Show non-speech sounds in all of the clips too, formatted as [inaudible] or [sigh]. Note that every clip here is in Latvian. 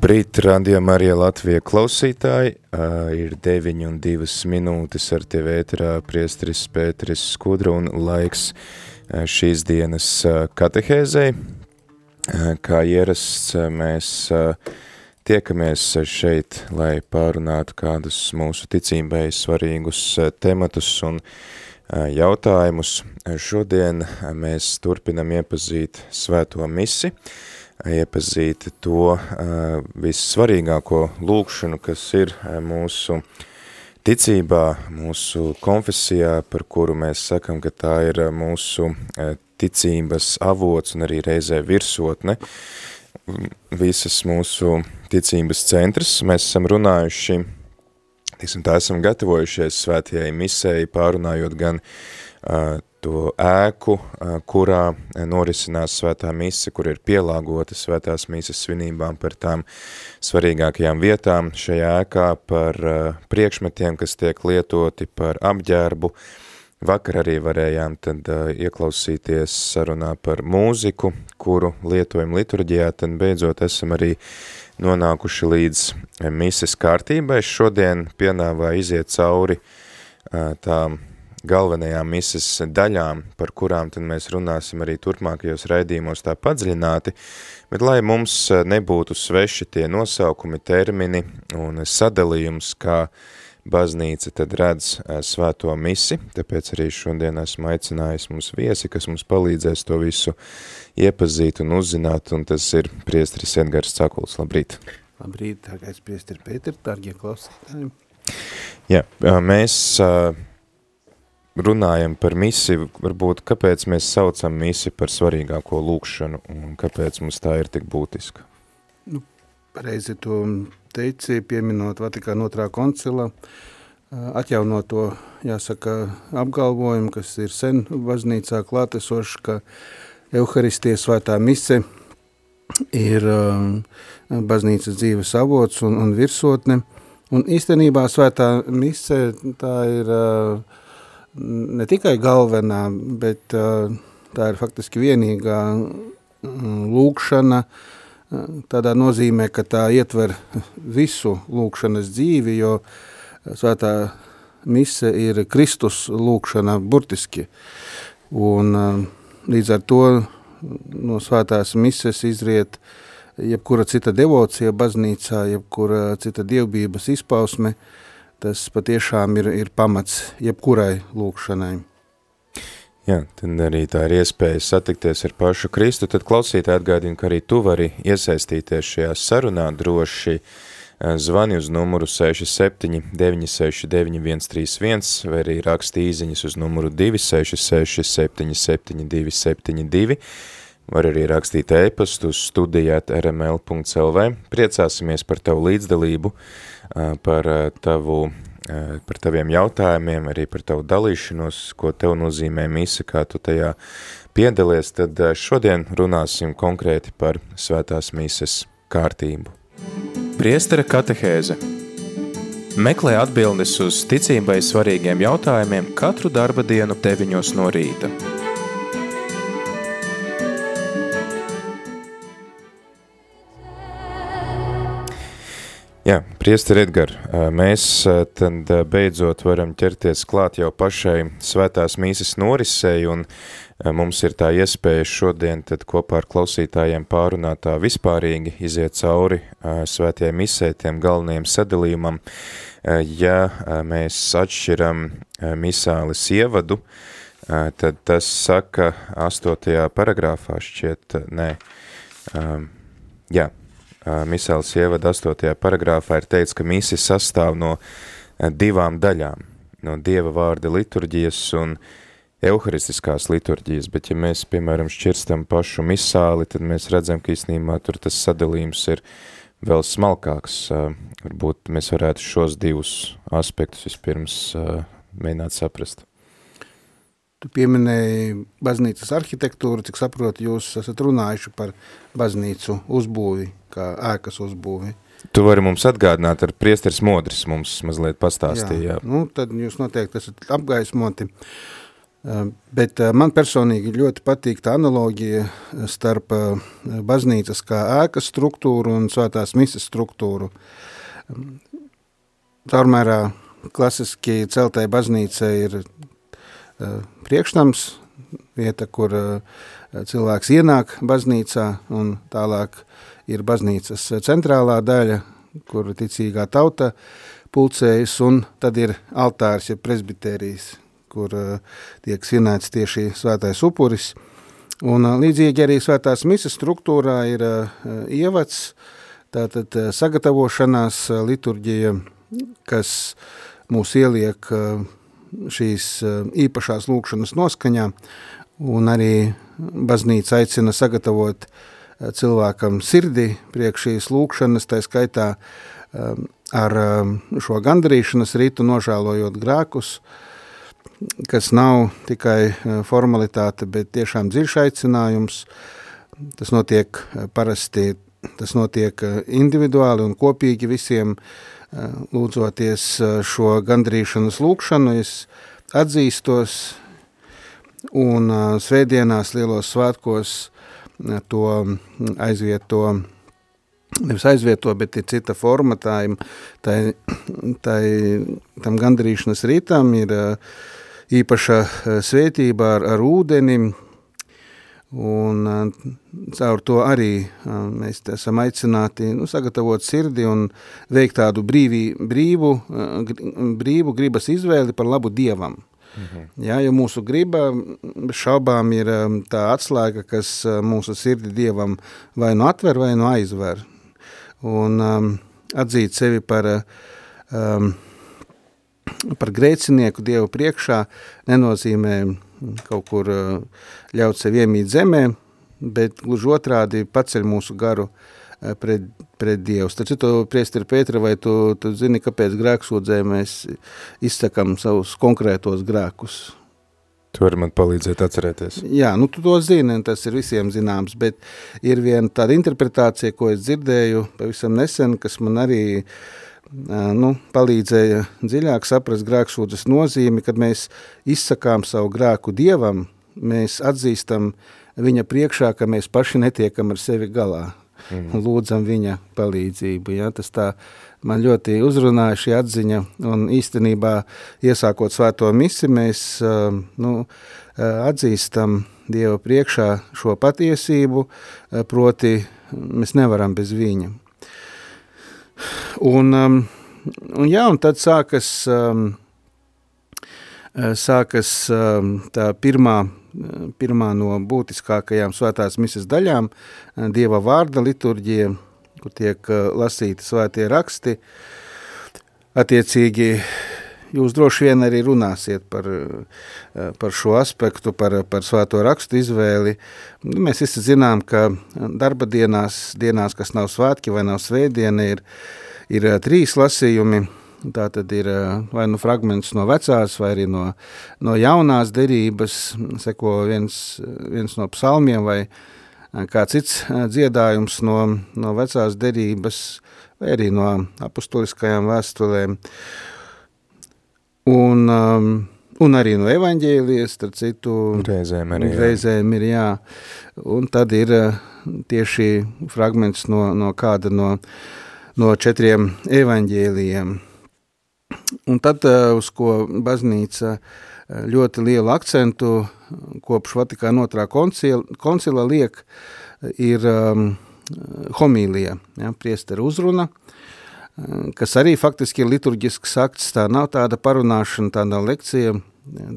Labrīt, rādījumā arī Latvija klausītāji. Uh, ir 9 un 2 minūtes ar tevi ēterā priestris Pēteris Skudra un laiks uh, šīs dienas uh, katehēzei. Uh, kā ierasts, uh, mēs uh, tiekamies šeit, lai pārunātu kādus mūsu ticībai svarīgus uh, tematus un uh, jautājumus. Šodien mēs turpinam iepazīt svēto misi. Uh, iepazīt to vissvarīgāko lūkšanu, kas ir mūsu ticībā, mūsu konfesijā, par kuru mēs sakam, ka tā ir mūsu ticības avots un arī reizē virsotne, visas mūsu ticības centrs. Mēs esam runājuši, tiksim, tā esam gatavojušies svētajai misēji, pārunājot gan uh, to ēku, kurā norisinās svētā mise, kur ir pielāgota svētās mises svinībām par tām svarīgākajām vietām šajā ēkā, par priekšmetiem, kas tiek lietoti, par apģērbu. Vakar arī varējām tad ieklausīties sarunā par mūziku, kuru lietojam liturģijā, tad beidzot esam arī nonākuši līdz mises kārtībai. Šodien pienāvā iziet cauri tām galvenajām mises daļām, par kurām tad mēs runāsim arī turpmākajos raidījumos tā padziļināti, bet lai mums nebūtu sveši tie nosaukumi, termini un sadalījums, kā baznīca tad redz svēto misi, tāpēc arī šodien esmu aicinājis mums viesi, kas mums palīdzēs to visu iepazīt un uzzināt, un tas ir priestris Edgars Cakuls. Labrīt! Labrīt, dārgais priestri Pēter, dārgie klausītāji! Jā, mēs runājam par misi, varbūt kāpēc mēs saucam misi par svarīgāko lūkšanu un kāpēc mums tā ir tik būtiska? Nu, pareizi to teici, pieminot Vatikāna otrā koncila, atjaunot to, jāsaka, apgalvojumu, kas ir sen baznīcā klātesoši, ka Euharistie svētā mise ir baznīcas dzīves avots un, un virsotne, un īstenībā svētā mise tā ir uh, ne tikai galvenā, bet uh, tā ir faktiski vienīgā mm, lūkšana, tādā nozīmē, ka tā ietver visu lūkšanas dzīvi, jo svētā mise ir Kristus lūkšana burtiski. Un uh, līdz ar to no svētās mises izriet jebkura cita devocija baznīcā, jebkura cita dievbības izpausme, tas patiešām ir, ir pamats jebkurai lūkšanai. Jā, tad arī tā ir iespēja satikties ar pašu Kristu, tad klausītāji atgādina, ka arī tu vari iesaistīties šajā sarunā droši zvani uz numuru 67 969 131 vai arī raksti īziņas uz numuru 266 77 272 var arī rakstīt ēpastu uz studijāt rml.lv. Priecāsimies par tavu līdzdalību, par tavu par taviem jautājumiem, arī par tavu dalīšanos, ko tev nozīmē misa, kā tu tajā piedalies, tad šodien runāsim konkrēti par svētās mises kārtību. Priestara katehēze Meklē atbildes uz ticībai svarīgiem jautājumiem katru darba dienu deviņos no rīta. Jā, priesteri Edgar, mēs tad beidzot varam ķerties klāt jau pašai svētās mīsas norisei un mums ir tā iespēja šodien tad kopā ar klausītājiem pārunāt tā vispārīgi iziet cauri svētajai misē, tiem galvenajiem sadalījumam. Ja mēs atšķiram misālis ievadu, tad tas saka astotajā paragrāfā šķiet, nē, jā, Misēls ievada 8. paragrāfā ir teicis, ka misi sastāv no divām daļām, no Dieva vārda liturģijas un euharistiskās liturģijas, bet ja mēs, piemēram, šķirstam pašu misāli, tad mēs redzam, ka īstenībā tur tas sadalījums ir vēl smalkāks. Varbūt mēs varētu šos divus aspektus vispirms mēģināt saprast. Tu pieminēji baznīcas arhitektūru, cik saprotu, jūs esat runājuši par baznīcu uzbūvi, kā ēkas uzbūvi. Tu vari mums atgādināt, ar priesteris Modris mums mazliet pastāstīja. Jā, nu, tad jūs noteikti esat apgaismoti. Bet man personīgi ļoti patīk tā analoģija starp baznīcas kā ēkas struktūru un svētās misas struktūru. Caurmērā klasiski celtai baznīca ir priekšnams, vieta, kur cilvēks ienāk baznīcā un tālāk ir baznīcas centrālā daļa, kur ticīgā tauta pulcējas, un tad ir altārs, ja presbiterijas, kur tiek svinēts tieši svētais upuris. Un līdzīgi arī svētās misas struktūrā ir ievads, tātad sagatavošanās liturģija, kas mūs ieliek šīs īpašās lūkšanas noskaņā, un arī baznīca aicina sagatavot uh, cilvēkam sirdī priekš šīs lūkšanas, tā skaitā um, ar šo gandarīšanas rītu nožēlojot grēkus, kas nav tikai formalitāte, bet tiešām dziļš aicinājums. Tas notiek parasti, tas notiek individuāli un kopīgi visiem lūdzoties šo gandarīšanas lūkšanu. Es atzīstos un svētdienās, lielos svētkos to aizvieto, nevis aizvieto, bet ir cita forma, tā, tā, tā, tam gandarīšanas rītam ir īpaša svētība ar, ar ūdeni, un caur to arī mēs esam aicināti nu, sagatavot sirdi un veikt tādu brīvī, brīvu, brīvu gribas izvēli par labu Dievam. Mhm. Jā, jo mūsu griba šaubām ir tā atslēga, kas mūsu sirdi Dievam vai nu atver, vai nu aizver. Un um, atzīt sevi par, um, par grēcinieku Dievu priekšā nenozīmē kaut kur uh, ļaut sev iemīt zemē, bet gluži otrādi paceļ mūsu garu uh, Eh, pret, pret Dievu. Taču tu, priesteri Pētera, vai tu, tu zini, kāpēc grēksūdzē mēs izsakam savus konkrētos grēkus? Tu vari man palīdzēt atcerēties. Jā, nu tu to zini, tas ir visiem zināms, bet ir viena tāda interpretācija, ko es dzirdēju pavisam nesen, kas man arī eh, nu, palīdzēja dziļāk saprast grēksūdzes nozīmi, kad mēs izsakām savu grēku Dievam, mēs atzīstam viņa priekšā, ka mēs paši netiekam ar sevi galā mm. lūdzam viņa palīdzību. Ja? Tas tā man ļoti uzrunāja šī atziņa, un īstenībā iesākot svēto misi, mēs nu, atzīstam Dieva priekšā šo patiesību, proti mēs nevaram bez viņa. Un, um, un, jā, un tad sākas, um, sākas um, tā pirmā pirmā no būtiskākajām svētās misas daļām – Dieva vārda liturģija, kur tiek lasīti svētie raksti. Attiecīgi, jūs droši vien arī runāsiet par, eh, par šo aspektu, par, par svēto rakstu izvēli. Mēs visi zinām, ka darba dienās, dienās, kas nav svētki vai nav svētdiena, ir, ir eh, trīs lasījumi – Tā tad ir vai nu fragments no vecās, vai arī no, no jaunās derības, seko viens, viens no psalmiem, vai kā cits dziedājums no, no vecās derības, vai arī no apustuliskajām vēstulēm. Un, um, un arī no evaņģēlijas, tad citu reizēm, arī, reizēm ir, jā. Un tad ir tieši fragments no, no kāda no, no četriem evaņģēlijiem. Un tad, eh, uz ko baznīca eh, ļoti lielu akcentu kopš Vatikāna otrā koncila, koncila liek, ir um, homīlija, ja, priestera uzruna, kas arī faktiski ir liturģisks akts, tā nav tāda parunāšana, tāda lekcija,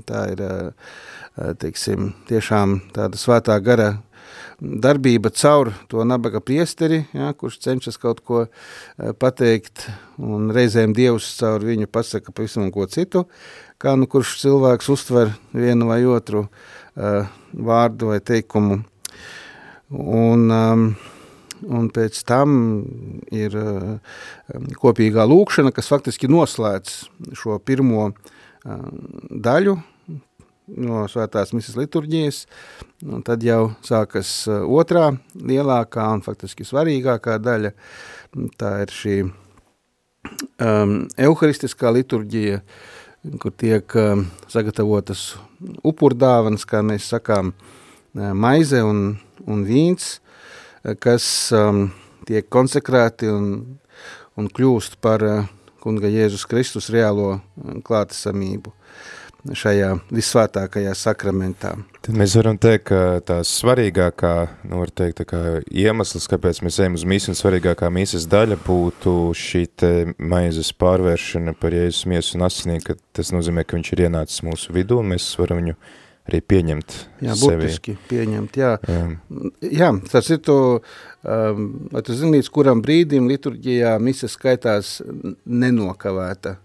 tā ir, teiksim, tiešām tāda svētā gara darbība caur to nabaga priesteri, ja, kurš cenšas kaut ko pateikt, un reizēm Dievs caur viņu pasaka pavisam ko citu, kā nu kurš cilvēks uztver vienu vai otru uh, vārdu vai teikumu. Un, um, un pēc tam ir uh, kopīgā lūkšana, kas faktiski noslēdz šo pirmo uh, daļu no svētās misas liturģijas, un tad jau sākas otrā lielākā un faktiski svarīgākā daļa, tā ir šī um, euharistiskā liturģija, kur tiek um, sagatavotas upurdāvanas, kā mēs sakām, maize un, un vīns, kas um, tiek konsekrēti un, un kļūst par uh, kunga Jēzus Kristus reālo klātesamību šajā visvētākajā sakramentā. Tad mēs varam teikt, ka tā svarīgākā, nu var teikt, tā kā iemesls, kāpēc mēs ejam uz mīsu un svarīgākā mīsas daļa būtu šī te maizes pārvēršana par Jēzus miesu un asinī, ka tas nozīmē, ka viņš ir ienācis mūsu vidū un mēs varam viņu arī pieņemt jā, sevi. pieņemt, jā. Jā, jā tas ir to, um, vai tu zini, līdz kuram brīdim liturģijā misa skaitās nenokavēta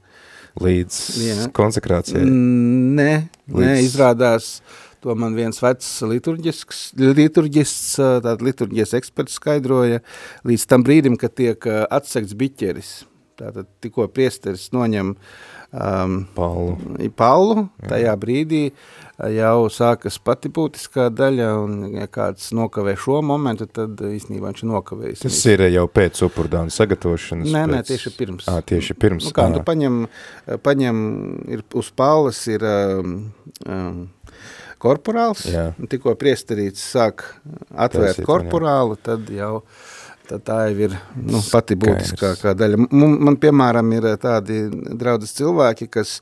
līdz Jā. konsekrācijai? Nē, līdz... nē, izrādās, to man viens vecs liturģisks, liturģists, tāda liturģijas eksperts skaidroja, līdz tam brīdim, kad tiek atsekts biķeris. Tātad tikko priesteris noņem um, Paulu. Paulu, tajā brīdī jau sākas pati būtiskā daļa, un ja kāds nokavē šo momentu, tad īstenībā viņš nokavējis. Tas ir jau pēc upurdāna sagatavošanas? Nē, pēc... nē, tieši pirms. Ā, tieši pirms. Nu, kā, tu paņem, paņem, ir uz paulas ir um, um, korporāls, Jā. tikko priesterīts sāk atvērt Taisīt, korporālu, tad jau tad tā jau ir nu, pati būtiskākā daļa. Man, man, piemēram, ir tādi draudzes cilvēki, kas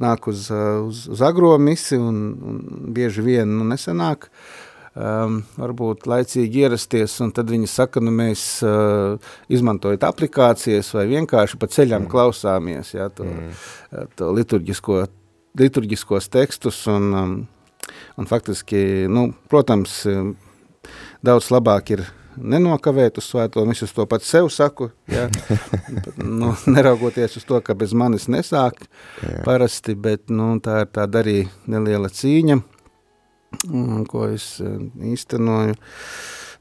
nāk uz, uh, uz, uz agro misi un, un bieži vien nu, nesanāk. Um, varbūt laicīgi ierasties, un tad viņi saka, nu mēs uh, izmantojot aplikācijas vai vienkārši pa ceļām mm. klausāmies ja, to, mm. To liturģisko, liturģiskos tekstus, un, um, un faktiski, nu, protams, um, daudz labāk ir nenokavēt uz svēto, un es uz to pats sev saku, ja? [laughs] nu, neraugoties uz to, ka bez manis nesāk jā. parasti, bet nu, tā ir tāda arī neliela cīņa, ko es eh, īstenoju.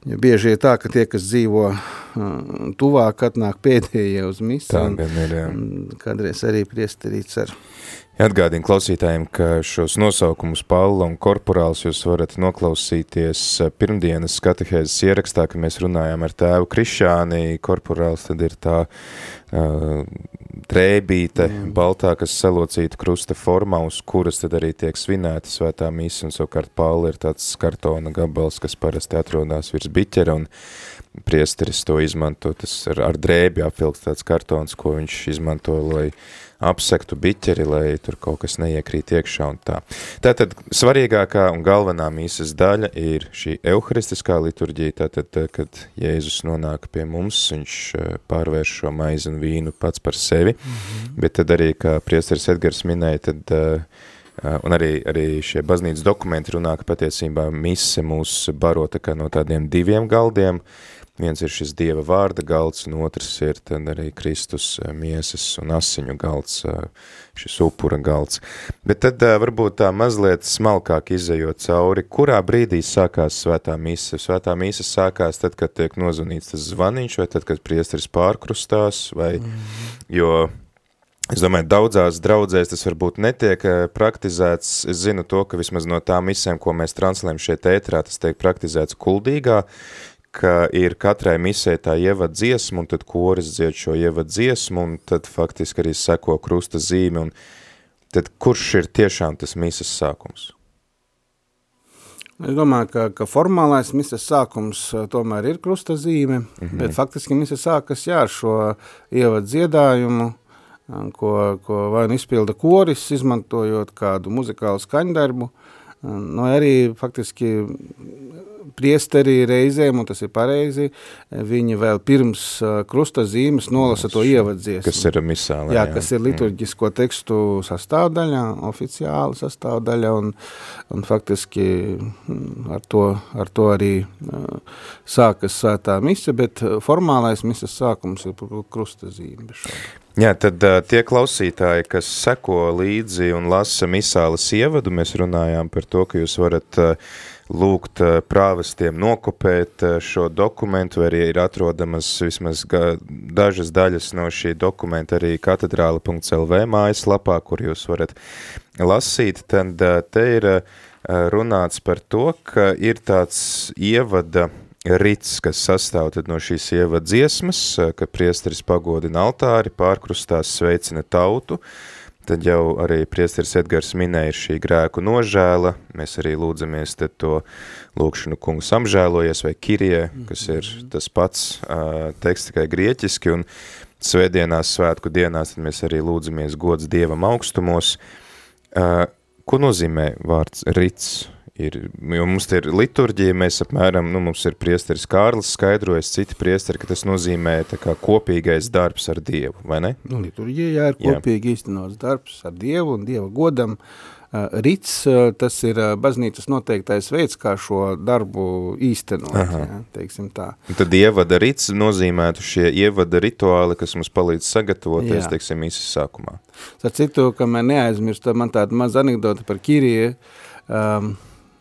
Jo bieži ir tā, ka tie, kas dzīvo uh, tuvāk, atnāk [laughs] pēdējie uz misiju. Tā gan ir, jā. Kādreiz arī priesterīts ar Atgādinu klausītājiem, ka šos nosaukumus Paula un Korporāls jūs varat noklausīties eh, pirmdienas skatehēzes ierakstā, ka mēs runājām ar tēvu Krišāni. Korporāls tad ir tā uh, drēbīte, mm. baltā, kas salocīta krusta formā, uz kuras tad arī tiek svinēta svētā mīsa, un savukārt Paula ir tāds kartona gabals, kas parasti atrodas virs biķera, un priesteris to izmanto, tas ar, ar drēbi apvilks tāds kartons, ko viņš izmanto, lai apsektu biķeri, lai tur kaut kas neiekrīt iekšā un tā. Tātad svarīgākā un galvenā mīsas daļa ir šī euharistiskā liturģija, tātad, kad Jēzus nonāk pie mums, viņš eh, pārvērš šo maizi un vīnu pats par sevi, mm -hmm. bet tad arī, kā priesteris Edgars minēja, tad uh, Un arī, arī šie baznīcas dokumenti runā, ka patiesībā mise mūs baro tā kā no tādiem diviem galdiem, uh, Viens ir šis Dieva vārda galds, un otrs ir tad arī Kristus eh, miesas un asiņu galds, eh, šis upura galds. Bet tad eh, varbūt tā mazliet smalkāk izējot cauri, kurā brīdī sākās svētā mīsa? Svētā mīsa sākās tad, kad tiek nozvanīts tas zvaniņš, vai tad, kad priesteris pārkrustās, vai, mm. jo Es domāju, daudzās draudzēs tas varbūt netiek praktizēts. Es zinu to, ka vismaz no tām misēm, ko mēs translējam šeit ētrā, tas tiek praktizēts kuldīgā, ka ir katrai misē tā ievad dziesmu, un tad koris dzied šo ievad dziesmu, un tad faktiski arī seko krusta zīme, un tad kurš ir tiešām tas misas sākums? Es domāju, ka, ka formālais misas sākums eh, tomēr ir krusta zīme, mm -hmm. bet faktiski misas sākas jā, ar šo ievad dziedājumu, eh, ko, ko vai nu izpilda koris, izmantojot kādu muzikālu skaņdarbu, no nu, arī faktiski priesteri reizēm, un tas ir pareizi, viņi vēl pirms krusta zīmes nolasa to ievadzies. Kas ir misālē. Jā, jā, kas ir liturģisko tekstu sastāvdaļa, oficiāla sastāvdaļa, un, un faktiski mm, ar to, ar to arī sākas svētā mise, bet formālais misas sākums ir krustazīme. Jā, tad uh, tie klausītāji, kas seko līdzi un lasa misāles ievadu, mēs runājām par to, ka jūs varat uh, lūgt uh, prāvestiem nokopēt uh, šo dokumentu, arī ir atrodamas vismaz dažas daļas no šī dokumenta arī katedrāla.lv mājaslapā, kur jūs varat lasīt, tad uh, te ir uh, runāts par to, ka ir tāds ievada rits, kas sastāv no šīs ievada dziesmas, ka priesteris pagodina altāri, pārkrustās sveicina tautu, tad jau arī priesteris Edgars minēja šī grēku nožēla, mēs arī lūdzamies tad to lūkšanu kungs apžēlojies vai kirie, kas ir tas pats uh, teksts tikai grieķiski, un svētdienās, svētku dienās, tad mēs arī lūdzamies gods Dievam augstumos. Uh, ko nozīmē vārds rits? Ir, jo mums ir liturģija, mēs apmēram, nu, mums ir priesteris Kārlis skaidrojas, citi priesteri, ka tas nozīmē tā kā kopīgais darbs ar Dievu, vai ne? Nu, liturģija, jā, ir kopīgi jā. īstenots darbs ar Dievu un Dieva godam. Rits, tas ir baznīcas noteiktais veids, kā šo darbu īstenot, Aha. jā, teiksim tā. Un tad ievada rits nozīmētu šie ievada rituāli, kas mums palīdz sagatavoties, jā. teiksim, īsis sākumā. Ar citu, ka man neaizmirst, man tāda maza anekdota par Kiriju, um,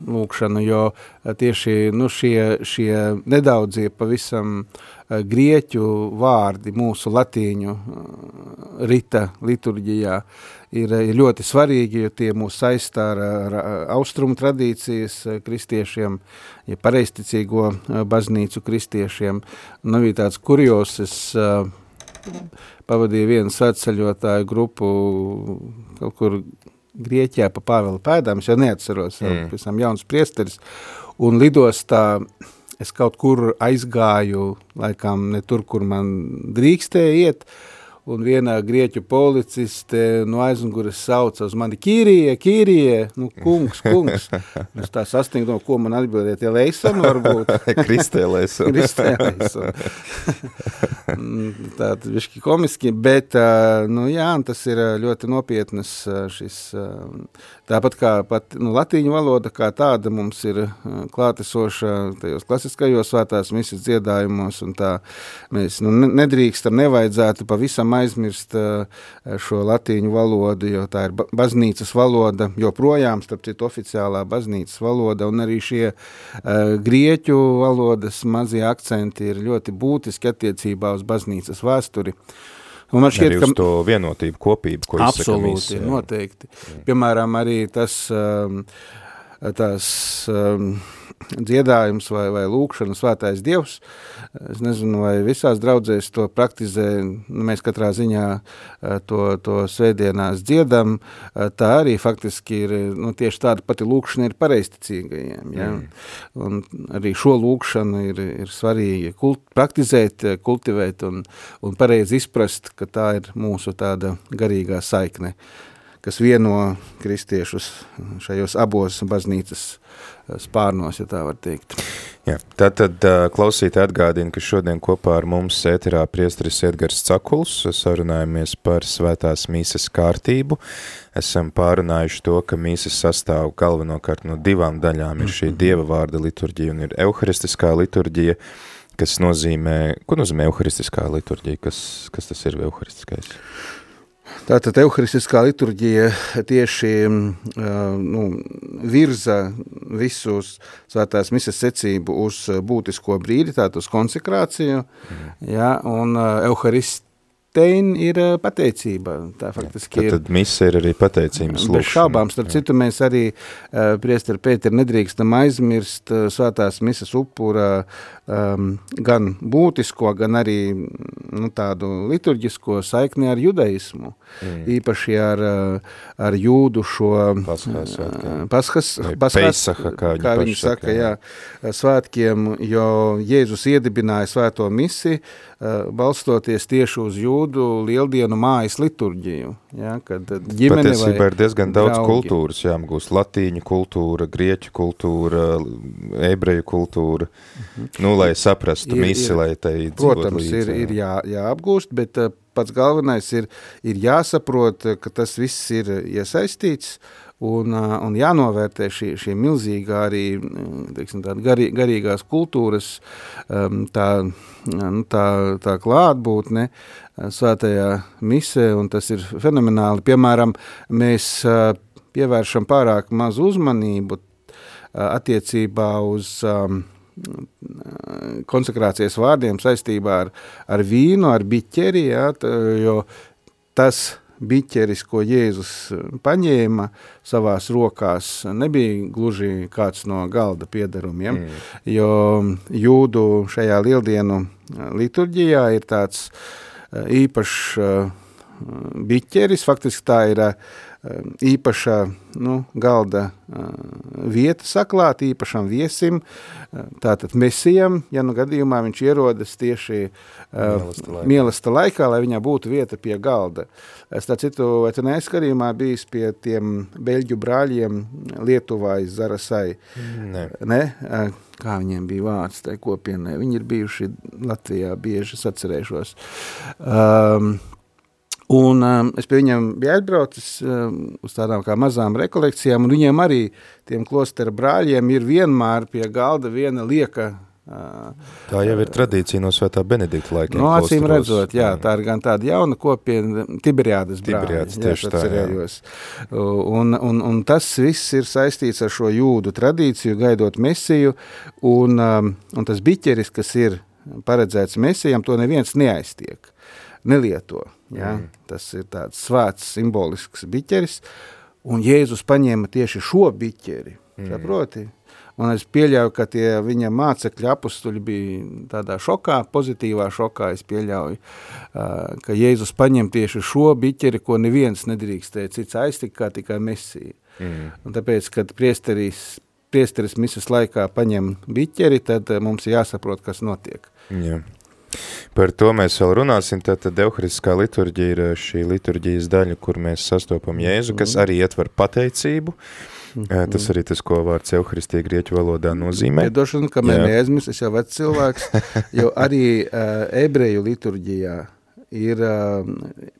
lūkšanu, jo eh, tieši nu, šie, šie nedaudzie pavisam eh, grieķu vārdi mūsu latīņu eh, rita liturģijā ir, ir ļoti svarīgi, jo tie mūs saistā ar, ar austrumu tradīcijas kristiešiem, ja pareisticīgo baznīcu kristiešiem. Nu, bija tāds kurjos, es pavadīju vienu svētceļotāju grupu kaut kur Grieķijā pa Pāvela pēdām, es jau neatceros, mm. pēc tam jauns priesteris, un lidostā es kaut kur aizgāju, laikam ne tur, kur man drīkstēja iet, uh, un vienā grieķu policiste no aizmugures sauca uz mani Kīrie, Kīrie, nu kungs, kungs. Es tā sasniegtu, no ko man atbildēt, ja Leisam varbūt. [laughs] Kristē Leisam. Kristē Leisam. [laughs] Tātad višķi komiski, bet, nu jā, tas ir ļoti nopietnas šis, tāpat kā pat, nu, latīņu valoda kā tāda mums ir klātesoša tajos klasiskajos svētās misijas dziedājumos, un tā mēs, nu, nedrīkstam, nevajadzētu pavisam aizmirst eh, šo latīņu valodu, jo tā ir baznīcas valoda, joprojām, starp citu, oficiālā baznīcas valoda, un arī šie uh, grieķu valodas mazie akcenti ir ļoti būtiski attiecībā uz baznīcas vēsturi. Un man šķiet, ka to vienotību, kopību, ko absolūti, visi, noteikti. Jā. Piemēram, arī tas, um, tās um, dziedājums vai, vai lūkšana svētais Dievs. Es nezinu, vai visās draudzēs to praktizē, nu, mēs katrā ziņā eh, to, to svētdienās dziedam, eh, tā arī faktiski ir, nu, tieši tāda pati lūkšana ir pareisticīgajiem, ja? Mm. Un arī šo lūkšanu ir, ir svarīgi kult, praktizēt, kultivēt un, un pareizi izprast, ka tā ir mūsu tāda garīgā saikne kas vieno kristiešus šajos abos baznīcas spārnos, ja tā var teikt. Jā, tātad klausītāji atgādina, ka šodien kopā ar mums ēterā priestris Edgars Cakuls sarunājamies par svētās mīsas kārtību. Esam pārunājuši to, ka mīsas sastāv galvenokārt no divām daļām. Ir šī mhm. dieva vārda liturģija un ir euharistiskā liturģija, kas nozīmē, ko nozīmē euharistiskā liturģija? Kas, kas tas ir euharistiskais? Tātad evharistiskā liturģija tieši nu, virza visus svētās misas secību uz būtisko brīdi, tātad uz konsekrāciju, mm. ja, un evharist Tein ir pateicība. Tā faktiski ir. Tad mise ir arī pateicības lūkšana. Bez šaubām, starp citu, mēs arī uh, priesteri Pēteri nedrīkstam aizmirst uh, svētās misas upura um, gan būtisko, gan arī nu, tādu liturģisko saikni ar judaismu. Mm. Īpaši ar, ar jūdu šo paskās, paskās, paskās Peisaha, kā, kā viņi saka, saka jā, svētkiem, jo Jēzus iedibināja svēto misi, uh, Eh, balstoties tieši uz jūdu lieldienu mājas liturģiju. Ja, kad ģimene Patiesībā ir diezgan daudz draugi. kultūras jāmgūst. Latīņu kultūra, grieķu kultūra, ebreju kultūra, mhm. nu, lai saprastu ir, misi, ir, lai tai Protams, līdz, ir, ir jā, jāapgūst, bet uh, pats galvenais ir, ir jāsaprot, ka tas viss ir iesaistīts un, un jānovērtē šī, šī milzīgā arī teiksim, garī, garīgās kultūras tā, nu, tā, tā klātbūtne svētajā misē, un tas ir fenomenāli. Piemēram, mēs pievēršam pārāk mazu uzmanību attiecībā uz um, konsekrācijas vārdiem saistībā ar, ar vīnu, ar biķeri, ja, tā, jo tas biķeris, ko Jēzus paņēma savās rokās, nebija gluži kāds no galda piedarumiem, mm. jo jūdu šajā lieldienu liturģijā ir tāds īpašs biķeris, faktiski tā ir Um, īpaša nu, galda uh, vieta saklāt īpašam viesim, uh, tātad mesijam, ja nu gadījumā viņš ierodas tieši uh, mielasta laikā, lai viņā būtu vieta pie galda. Es tā citu, vai tu neesi skatījumā bijis pie tiem beļģu brāļiem Lietuvā iz Zarasai? Ne. ne? Kā viņiem bija vārds tai kopienai? Viņi ir bijuši Latvijā bieži, es atcerēšos. Um, Un um, es pie viņiem biju aizbraucis um, uz tādām kā mazām rekolekcijām, un viņiem arī, tiem klostera brāļiem, ir vienmēr pie galda viena lieka uh, Tā jau ir tradīcija no svētā Benedikta laikiem. No acīm redzot, jā, tā ir gan tāda jauna kopiena, Tiberiādas brāļi. Tiberiādas, tieši tā, jā. Un, un, un tas viss ir saistīts ar šo jūdu tradīciju, gaidot mesiju, un, um, un tas biķeris, kas ir paredzēts mesijam, to neviens neaiztiek nelieto. Ja? Mm. Tas ir tāds svēts, simbolisks biķeris, un Jēzus paņēma tieši šo biķeri, mm. saproti? Un es pieļauju, ka tie viņa mācekļi apustuļi bija tādā šokā, pozitīvā šokā, es pieļauju, ka Jēzus paņem tieši šo biķeri, ko neviens nedrīkstēja cits aiztikt, kā tikai mesija. Mm. Un tāpēc, kad priesteris, priesteris misas laikā paņem biķeri, tad mums jāsaprot, kas notiek. Jā. Par to mēs vēl runāsim. Tātad Euharistiskā liturģija ir eh, šī liturģijas daļa, kur mēs sastopam Jēzu, kas mhm. arī ietver pateicību. Eh, tas arī tas, ko vārds Euharistija grieķu valodā nozīmē. Piedošana, ka man neaizmirst, es jau vecs cilvēks, jo arī uh, ebreju liturģijā ir uh,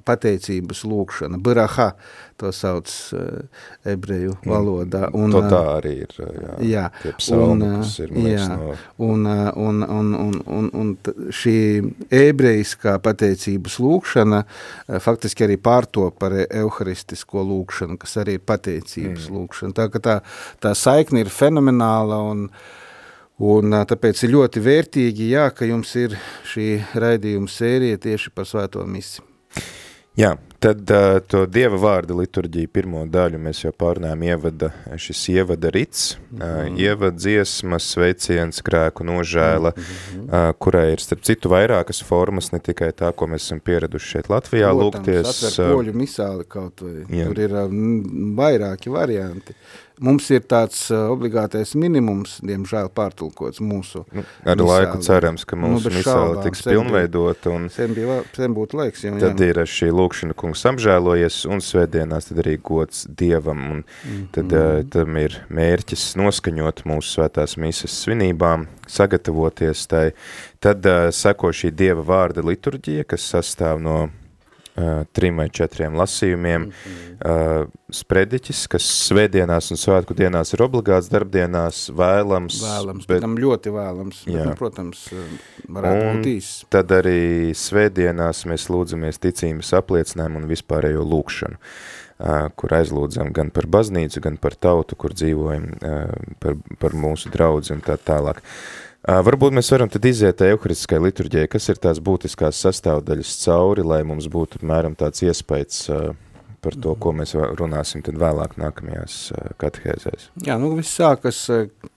pateicības lūkšana, baraha, to sauc uh, ebreju mm. valodā. Un, to tā arī ir, jā, jā tie psalmi, un, ir, jā, no... un, un, un, un, un, un šī ebrejiskā pateicības lūkšana uh, faktiski arī pārtop par euharistisko lūkšanu, kas arī ir pateicības mm. lūkšana. Tā, tā, tā saikne ir fenomenāla un uh, Un tāpēc ir ļoti vērtīgi, jā, ka jums ir šī raidījuma sērija tieši par svēto misiju. Jā, tad uh, to Dieva vārda liturģiju pirmo daļu mēs jau pārnājām ievada, šis ievada rits, mm -hmm. uh, ievada dziesmas, sveiciens, krēku nožēla, mm -hmm. uh, kurai ir starp citu vairākas formas, ne tikai tā, ko mēs esam pieraduši šeit Latvijā Protams, lūgties. Atver poļu misāli kaut vai, jā. tur ir uh, vairāki varianti. Uh, Mums ir tāds uh, obligātais minimums, diemžēl, pārtulkots mūsu nu, Ar misāli. laiku cerams, ka nu, mūsu nu, misāli tiks pilnveidot. Un sen, bija, sen būtu laiks. Jau, tad jā. ir šī lūkšana kungs apžēlojies, un svētdienās tad arī gods Dievam. Un mm, tad mm. Uh, tam ir mērķis noskaņot mūsu svētās misas svinībām, sagatavoties tai. Tad uh, seko šī Dieva vārda liturģija, kas sastāv no uh, trim vai četriem lasījumiem. Mm -hmm. uh, sprediķis, kas svētdienās un svētku dienās ir obligāts, darbdienās vēlams. Vēlams, bet tam ļoti vēlams, bet, nu, protams, varētu un būt īs. tad arī svētdienās mēs lūdzamies ticības apliecinājumu un vispārējo lūkšanu. Uh, kur aizlūdzam gan par baznīcu, gan par tautu, kur dzīvojam, uh, par, par mūsu draudzi un tā tālāk. Uh, Varbūt mēs varam tad iziet euharistiskai liturģijai, kas ir tās būtiskās sastāvdaļas cauri, lai mums būtu apmēram tāds iespējas par to, ko mēs runāsim tad vēlāk nākamajās katehēzēs. Jā, nu viss sākas,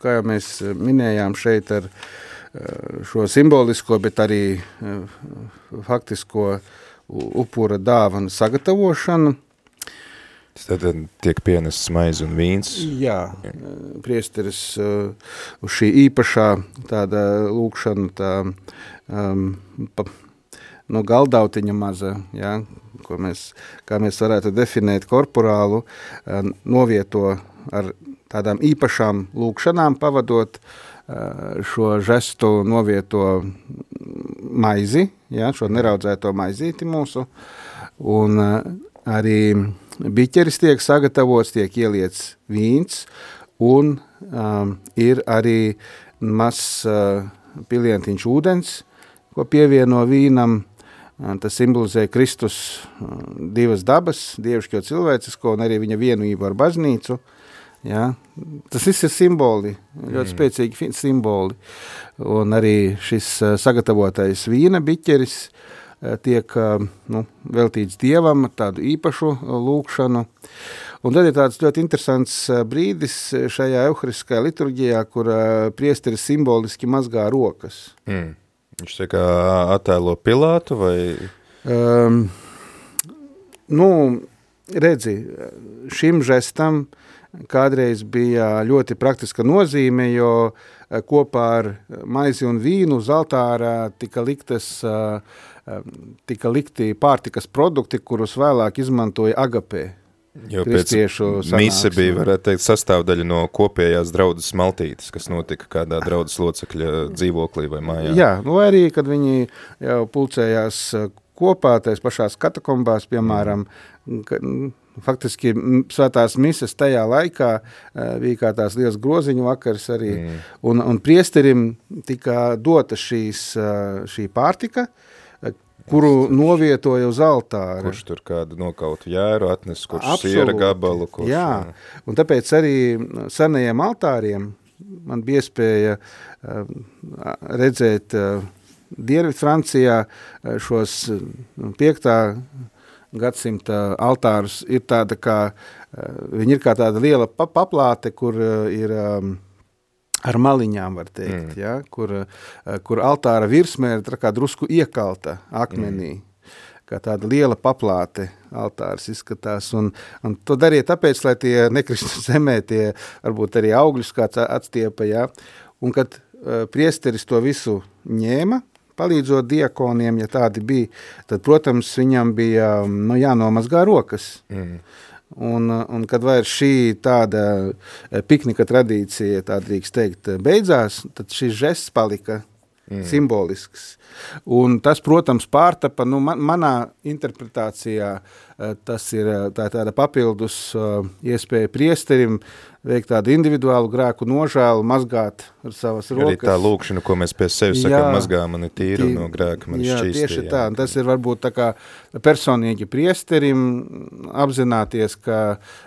kā jau mēs minējām šeit ar šo simbolisko, bet arī faktisko upura dāvanu sagatavošanu, Tad tiek pienests maize un vīns. Jā, priesteris uh, uz šī īpašā tāda lūkšana, tā um, pa, no galdautiņa maza, jā, ko mēs, kā mēs varētu definēt korporālu, uh, novieto ar tādām īpašām lūkšanām pavadot uh, šo žestu novieto maizi, jā, šo neraudzēto maizīti mūsu, un arī biķeris tiek sagatavots, tiek ieliets vīns, un um, ir arī mazs uh, pilientiņš ūdens, ko pievieno vīnam, Tas simbolizē Kristus divas dabas, dievišķo cilvēcisko un arī viņa vienību ar baznīcu. Ja? Tas viss ir simboli, ļoti mm. spēcīgi simboli. Un arī šis sagatavotais vīna biķeris tiek nu, veltīts dievam ar tādu īpašu lūkšanu. Un tad ir tāds ļoti interesants brīdis šajā euhariskajā liturģijā, kur priesteris simboliski mazgā rokas. Mm. Viņš tā kā attēlo Pilātu vai? Um, nu, redzi, šim žestam kādreiz bija ļoti praktiska nozīme, jo eh, kopā ar maizi un vīnu uz altāra tika liktas, eh, tika likti pārtikas produkti, kurus vēlāk izmantoja agapē. Jo pēc mise bija, varētu teikt, sastāvdaļa no kopējās draudzes maltītes, kas notika kādā draudzes locekļa dzīvoklī vai mājā. Jā, nu arī, kad viņi jau pulcējās uh, kopā, tais pašās katakombās, piemēram, ka, faktiski svētās mises tajā laikā uh, bija kā tās liels groziņu vakars arī, mm. un, un priesterim tika dota šīs, uh, šī pārtika, kuru novietoja uz altāra. Kurš tur kādu nokautu jēru atnes, kurš Absolut. siera gabalu. Kurš, jā, un tāpēc arī senajiem altāriem man bija iespēja uh, redzēt uh, Dienvidu Francijā uh, šos uh, piektā gadsimta altārus ir tāda kā, uh, viņi ir kā tāda liela paplāte, kur ir um, ar maliņām, var teikt, mm. ja, kur, eh, kur altāra virsmē ir drusku iekalta akmenī. Mm. Kā tāda liela paplāte altārs izskatās. Un, un to darīja tāpēc, lai tie nekristu [laughs] zemē, tie varbūt arī augļus kāds atstiepa. Ja. Un kad uh, priesteris to visu ņēma, palīdzot diekoniem, ja tādi bija, tad, protams, viņam bija nu, jānomazgā rokas. Mm. Un, un kad vairs šī tāda eh, piknika tradīcija, tā drīkst teikt, beidzās, tad šis žests palika mm. simbolisks. Un tas, protams, pārtapa, nu, man, manā interpretācijā, eh, tas ir eh, tā, tāda papildus iespēja priesterim veikt tādu individuālu grēku nožēlu, mazgāt ar savas rokas. Arī tā lūkšana, ko mēs pie sevis sakām, mazgā mani tīru tī, no grēka, mani jā, šķīsti. Tieši jā. tā, un tas ir varbūt tā kā personīgi priesterim apzināties, ka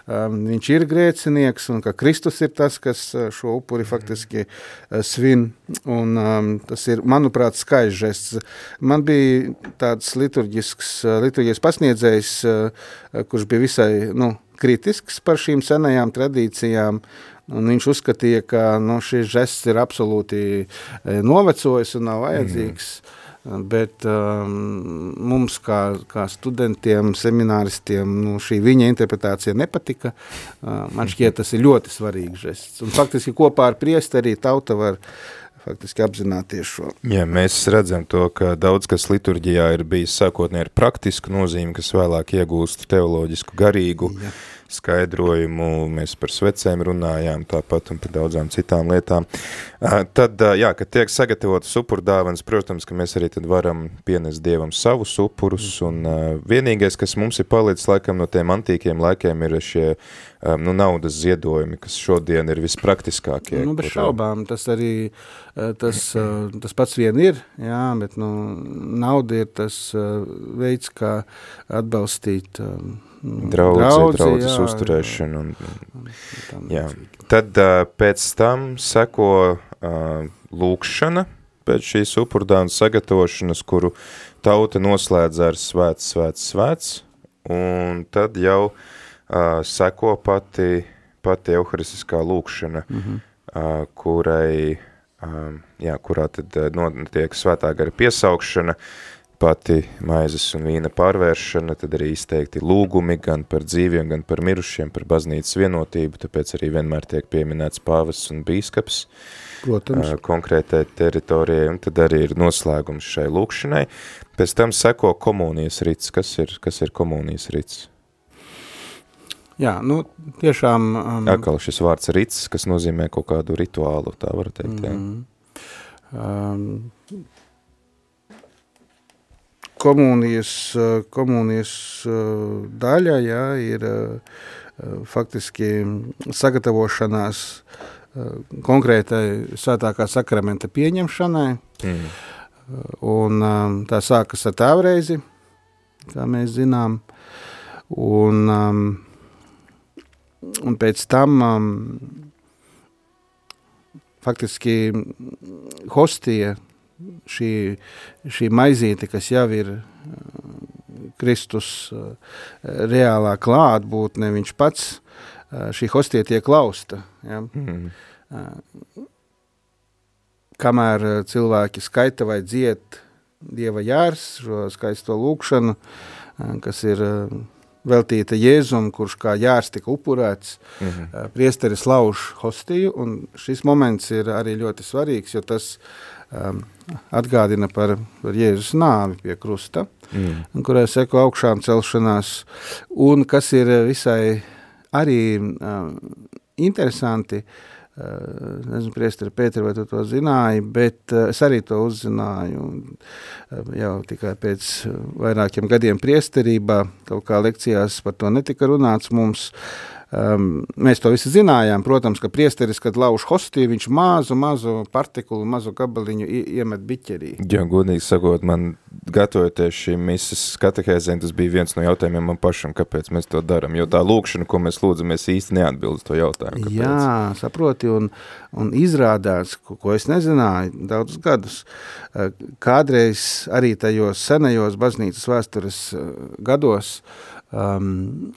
um, viņš ir grēcinieks un ka Kristus ir tas, kas šo upuri faktiski uh, svin, un um, tas ir, manuprāt, skaidrs žests. Man bija tāds liturģisks, liturģisks pasniedzējs, uh, kurš bija visai, nu, kritisks par šīm senajām tradīcijām, un viņš uzskatīja, ka nu, šis žests ir absolūti e, novecojis un nav vajadzīgs. Mm. Bet um, mums, kā, kā studentiem, semināristiem, nu, šī viņa interpretācija nepatika. Uh, man šķiet, tas ir ļoti svarīgs žests. Un faktiski kopā ar priesteri tauta var uh, faktiski apzināties šo. Jā, mēs redzam to, ka daudz kas liturģijā ir bijis sākotnē ar praktisku nozīmi, kas vēlāk iegūst teoloģisku garīgu Jā. Skaidrojumu. Mēs par svecēm runājām tāpat un par daudzām citām lietām. Tad, jā, kad tiek sagatavotas upurdāvans, protams, ka mēs arī tad varam pienest Dievam savus upurus, un vienīgais, kas mums ir palicis laikam no tiem antīkiem laikiem, ir šie nu, naudas ziedojumi, kas šodien ir vispraktiskākie. Nu, bez šaubām, tas arī tas, tas pats vien ir, jā, bet nu, nauda ir tas veids, kā atbalstīt um, draudzi, draudzi draudzes jā, uzturēšanu. Un, un, jā. Tad uh, pēc tam seko uh, lūkšana, pēc šīs upurdānas sagatavošanas, kuru tauta noslēdz ar svēts, svēts, svēts, un tad jau uh, uh, seko pati, pati euharistiskā lūkšana, mm -hmm. uh, kurai, um, jā, kurā tad notiek svētā gara piesaukšana, pati maizes un vīna pārvēršana, tad arī izteikti lūgumi gan par dzīviem, gan par mirušiem, par baznīcas vienotību, tāpēc arī vienmēr tiek pieminēts pāvests un bīskaps Protams. Konkrētai teritorijai, un tad arī ir noslēgums šai lūkšanai. Pēc tam seko komunijas rits. Kas ir, kas ir komunijas rits? Jā, nu, tiešām... Um, Atkal šis vārds rits, kas nozīmē kaut kādu rituālu, tā var teikt, jā. Mm, um, komunijas, komunijas daļa jā, ir faktiski sagatavošanās konkrētai svētākā sakramenta pieņemšanai. Mm. Un, tā sākas ar tēvreizi, kā mēs zinām. Un, un pēc tam faktiski hostija šī, šī maizīte, kas jau ir uh, Kristus uh, reālā klātbūtne, viņš pats, uh, šī hostie tiek lausta. Ja? Mm. Kamēr cilvēki skaita vai dzied Dieva jārs, šo skaisto lūkšanu, kas ir veltīta Jēzum, kurš kā jārs tika upurēts, mm -hmm. priesteris lauž hostiju, un šis moments ir arī ļoti svarīgs, jo tas uh, um, atgādina par, par Jēzus nāvi pie krusta, mm. kurai seko augšām celšanās, un kas ir visai arī um, interesanti, uh, nezinu, priesteri Pēteri, vai tu to zināji, bet uh, es arī to uzzināju uh, jau tikai pēc vairākiem gadiem priesterībā, kaut kā lekcijās par to netika runāts mums, uh, Um, mēs to visi zinājām. Protams, ka priesteris, kad lauž hostiju, viņš mazu, mazu partikulu, mazu gabaliņu iemet biķerī. Jā, godīgi sakot, man gatavoties šīm misas katehēzēm, tas bija viens no jautājumiem man pašam, kāpēc mēs to darām. Jo tā lūkšana, ko mēs lūdzamies, īsti neatbild to jautājumu. Kāpēc? Jā, saproti, un, un izrādās, ko, ko es nezināju daudzus gadus, eh, kādreiz arī tajos senajos baznīcas vēstures eh, gados um,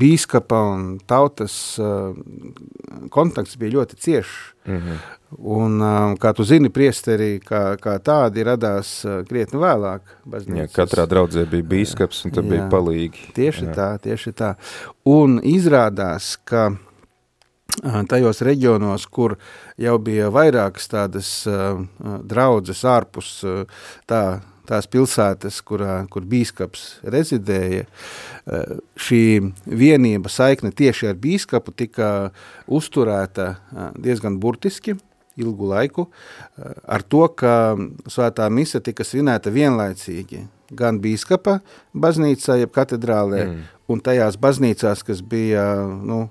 bīskapa un tautas uh, kontakts bija ļoti ciešs. Mm -hmm. Un, uh, kā tu zini, priesteri kā, kā tādi radās uh, krietni vēlāk. Jā, katrā draudzē bija bīskaps un tad jā, bija palīgi. Tieši jā. tā, tieši tā. Un izrādās, ka tajos reģionos, kur jau bija vairākas tādas draudzes ārpus tā tās pilsētas, kurā, kur bīskaps rezidēja, eh, šī vienība saikne tieši ar bīskapu tika uzturēta eh, diezgan burtiski, ilgu laiku, eh, ar to, ka svētā mise tika svinēta vienlaicīgi gan bīskapa baznīcā, jeb katedrālē, mm. un tajās baznīcās, kas bija nu,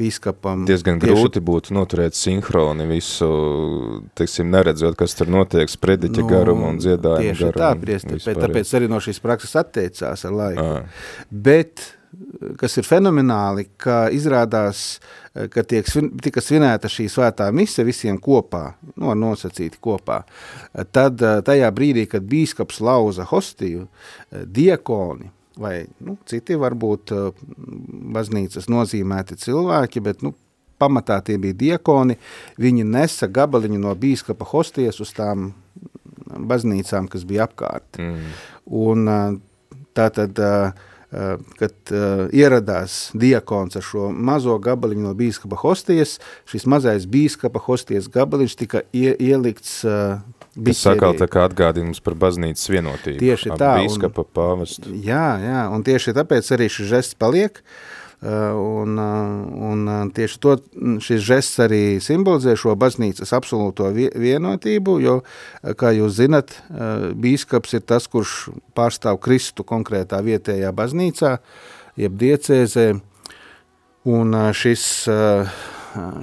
bīskapam. Diezgan tieši... grūti būtu noturēt sinhroni visu, teiksim, neredzot, kas tur notiek, sprediķa nu, garumu un dziedājumu tieši garumu. Tieši tā, priesti, tāpēc arī no šīs prakses atteicās ar laiku. À. Bet kas ir fenomenāli, ka izrādās, ka tiek svin, tika svinēta šī svētā mise visiem kopā, no nosacīti kopā. Tad tajā brīdī, kad bīskaps lauza hostiju, diekoni vai nu, citi varbūt baznīcas nozīmēti cilvēki, bet nu, pamatā tie bija diekoni, viņi nesa gabaliņu no bīskapa hostijas uz tām baznīcām, kas bija apkārt. Mm. Un tā tad Eh, kad uh, ieradās diakons ar šo mazo gabaliņu no bīskapa hostijas, šis mazais bīskapa hostijas gabaliņš tika ie, ielikts uh, Tas sakal tā kā atgādījums par baznīcas vienotību. Tieši tā. Bīskapa pāvestu. Jā, jā, un tieši tāpēc arī šis žests paliek, uh, Eh, un, eh, un eh, tieši to, šis žests arī simbolizē šo baznīcas absolūto vienotību, jo, kā jūs zinat, bīskaps ir tas, kurš pārstāv Kristu konkrētā vietējā baznīcā, jeb diecēzē, un šis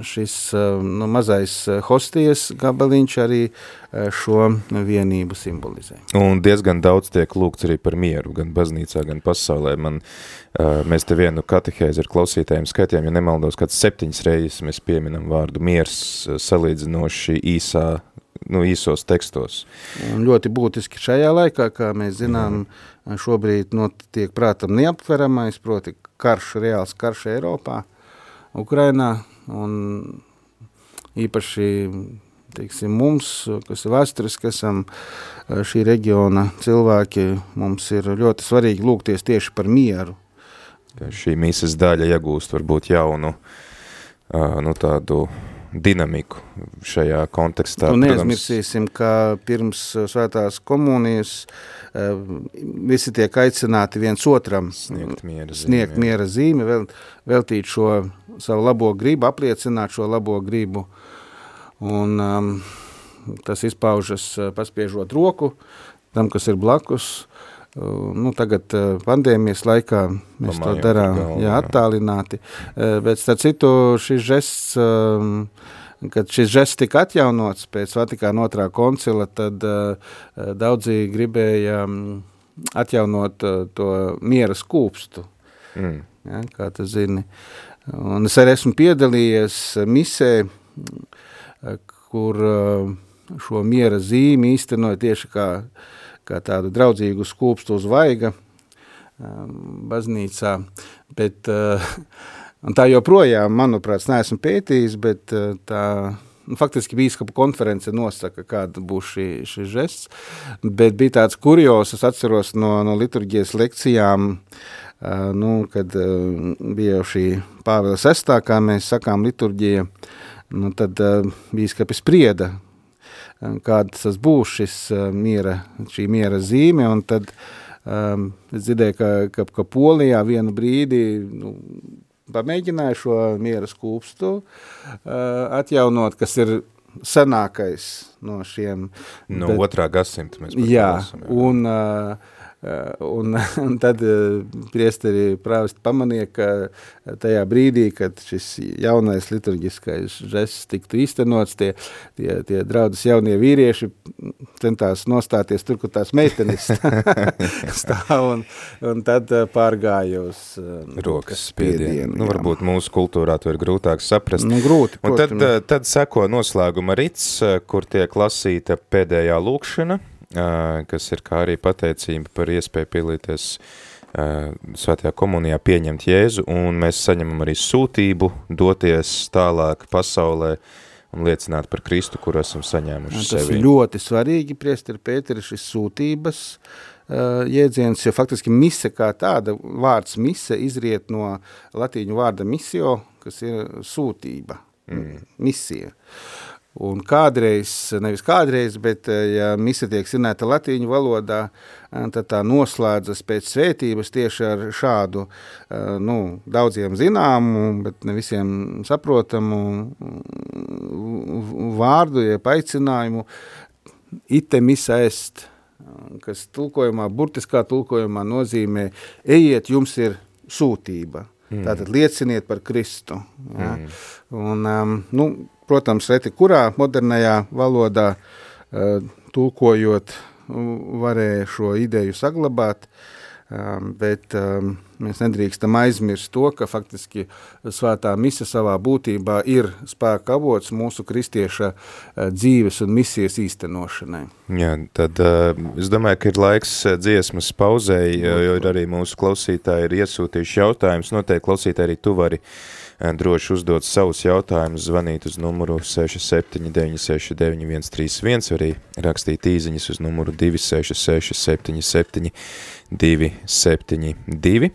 šis nu, mazais hostijas gabaliņš arī šo vienību simbolizē. Un diezgan daudz tiek lūgts arī par mieru, gan baznīcā, gan pasaulē. Man, mēs te vienu katehēzi ar klausītājiem skaitījām, ja nemaldos, kāds septiņas reizes mēs pieminam vārdu miers salīdzinoši īsā nu, īsos tekstos. Un ļoti būtiski šajā laikā, kā mēs zinām, Jā. šobrīd notiek prātam neaptveramais, proti karš, reāls karš Eiropā, Ukrainā, un īpaši teiksim, mums, kas ir vēsturiski, esam šī reģiona cilvēki, mums ir ļoti svarīgi lūgties tieši par mieru. Ka šī mīsas daļa iegūst varbūt jaunu nu, tādu dinamiku šajā kontekstā. Un neaizmirsīsim, ka pirms svētās komunijas visi tiek aicināti viens otram sniegt miera zīmi, sniegt miera zīmi vēl, veltīt šo savu labo gribu, apliecināt šo labo gribu. Un, um, tas izpaužas uh, paspiežot roku tam, kas ir blakus. Nu, tagad pandēmijas laikā mēs Pamājam, to darām jā, attālināti, bet starp citu šis žests, kad šis žests tika atjaunots pēc Vatikāna otrā koncila, tad daudzi gribēja atjaunot to miera skūpstu, mm. ja, kā tu zini. Un es arī esmu piedalījies misē, kur šo miera zīmi īstenoja tieši kā, kā tādu draudzīgu skūpstu uz vaiga baznīcā, bet tā joprojām, manuprāt, neesmu pētījis, bet tā, nu, faktiski bīskapu konference nosaka, kāda būs šī, šis žests, bet bija tāds kurjos, es atceros no, no liturģijas lekcijām, uh, nu, kad uh, bija jau šī Pāvela sestā, kā mēs sakām, liturģija, nu, tad uh, bīskapi sprieda, kāds tas būs šis miera, šī miera zīme, un tad um, es dzirdēju, ka, ka, ka Polijā vienu brīdi nu, pamēģināja šo miera skūpstu uh, atjaunot, kas ir senākais no šiem. No bet, otrā gadsimta mēs jā, esam, jā, un uh, un, [laughs] un tad eh, priesteri prāvisti pamanīja, ka tajā brīdī, kad šis jaunais liturģiskais žests tiktu īstenots, tie, tie, tie draudzes jaunie vīrieši centās nostāties tur, kur tās meitenes [laughs] stāv, un, un tad eh, pārgāja uz rokas spiedienu. Nu, varbūt mūsu kultūrā to ir grūtāk saprast. Nu, grūti, un tad, tad seko noslēguma rits, kur tiek lasīta pēdējā lūkšana, kas ir kā arī pateicība par iespēju pielīties svētajā komunijā pieņemt Jēzu, un mēs saņemam arī sūtību doties tālāk pasaulē un liecināt par Kristu, kuru esam saņēmuši Tas sevi. Tas ir ļoti svarīgi, priesteri Pēteri, šis sūtības uh, jēdziens, jo faktiski mise kā tāda, vārds mise izriet no latīņu vārda misio, kas ir sūtība, mm. misija. Un kādreiz, nevis kādreiz, bet eh, ja mise tiek sinēta latīņu valodā, eh, tad tā noslēdzas pēc svētības tieši ar šādu, eh, nu, daudziem zināmu, bet ne visiem saprotamu vārdu, jeb aicinājumu, ite misa est, kas tulkojumā, burtiskā tulkojumā nozīmē, ejiet, jums ir sūtība. Mm. Tātad lieciniet par Kristu. Ja? Mm. Un, um, nu, protams, reti kurā modernajā valodā uh, tulkojot varēja šo ideju saglabāt, um, bet um, mēs nedrīkstam aizmirst to, ka faktiski svētā mise savā būtībā ir spēka avots mūsu kristieša uh, dzīves un misijas īstenošanai. Jā, tad uh, es domāju, ka ir laiks dziesmas pauzēji, jo arī mūsu klausītāji ir iesūtījuši jautājumus, noteikti klausītāji arī tu vari uh, Eh, droši uzdot savus jautājumus, zvanīt uz numuru 67969131, arī rakstīt īziņas uz numuru 266 272.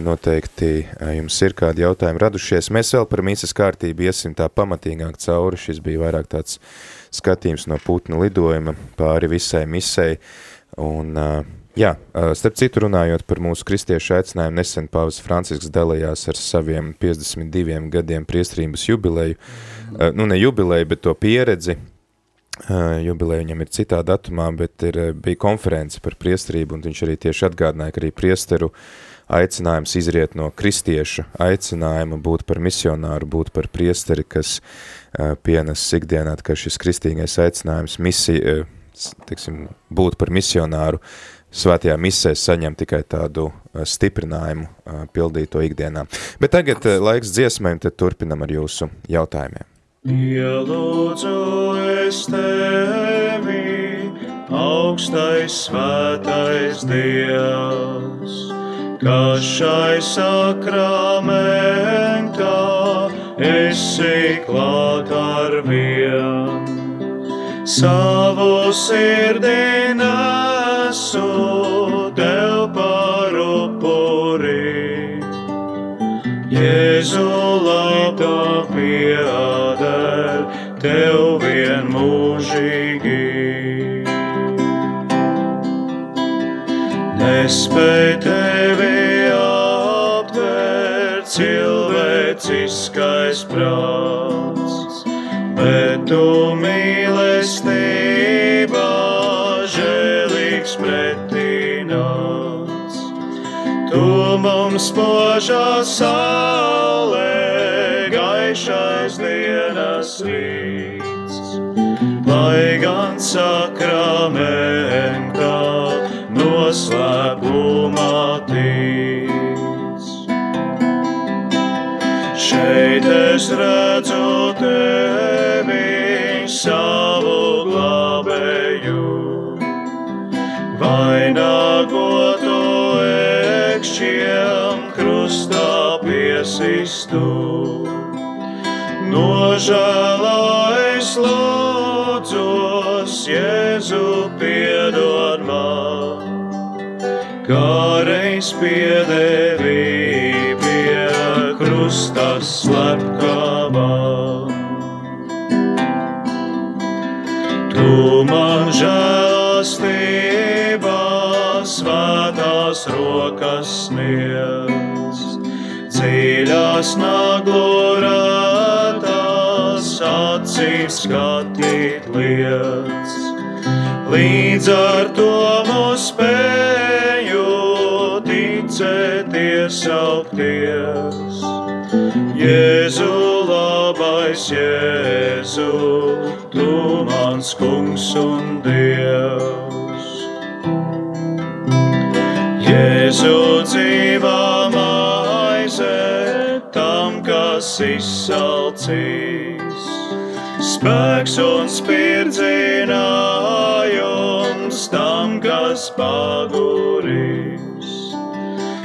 Noteikti eh, jums ir kādi jautājumi radušies. Mēs vēl par mīsas kārtību iesim tā pamatīgāk cauri. Šis bija vairāk tāds skatījums no putna lidojuma pāri visai misei. Un uh, Jā, starp citu runājot par mūsu kristiešu aicinājumu, nesen Pāvis Francisks dalījās ar saviem 52 gadiem priestrības jubileju, nu ne jubileju, bet to pieredzi, jubileja viņam ir citā datumā, bet ir, bija konference par priestrību, un viņš arī tieši atgādināja, ka arī priesteru aicinājums izriet no kristieša aicinājuma būt par misionāru, būt par priesteri, kas pienes ikdienā, ka šis kristīgais aicinājums misija, tiksim, būt par misionāru, svētajā misē saņem tikai tādu uh, stiprinājumu uh, pildīt to ikdienā. Bet tagad uh, laiks dziesmēm, tad turpinam ar jūsu jautājumiem. Ielūdzu es tevi, augstais svētais Dievs, kas šai sakramentā esi klāt ar vien. Savu sirdī nesu tev par upuri. Jēzu labā pieder tev vien mūžīgi. Nespēj tevi aptvērt cilvēciskais prāts, bet tu mīlestība mums požā saulē, gaišais dienas rīts, lai gan sakramentā noslēpumā tīts. Šeit es redzu ekšķiem krustā piesistu. Nožēlais lūdzos, Jēzu piedod man, kā reiz piedevi pie krusta slepkavām. Tu man žēlastībā svētās rokas sniedz, dziļās naglorētās acīs skatīt lietas. Līdz ar to mūs spēju ticēties augties. Jēzu, labais Jēzu, tu mans kungs un dievs. Dzīvā maize tam, kas izsalcīs. Spēks un spirdzinājums tam, kas pagurīs.